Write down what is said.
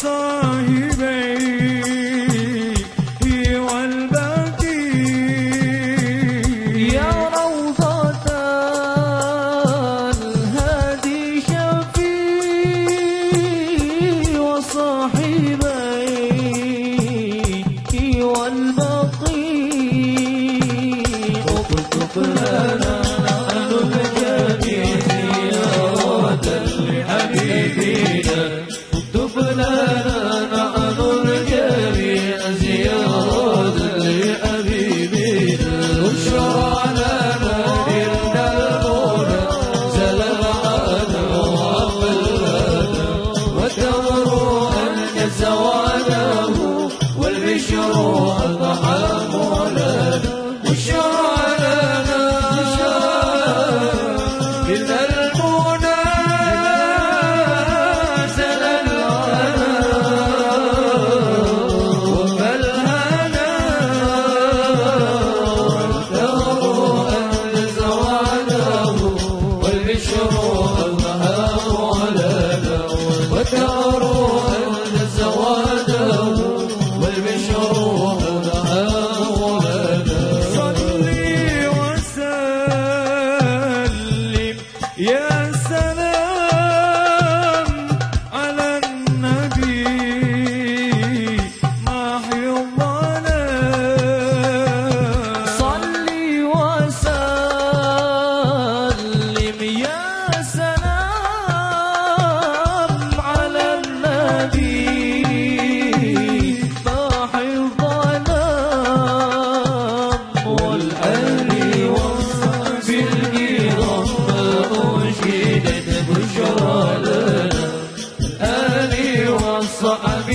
sahibe الصعب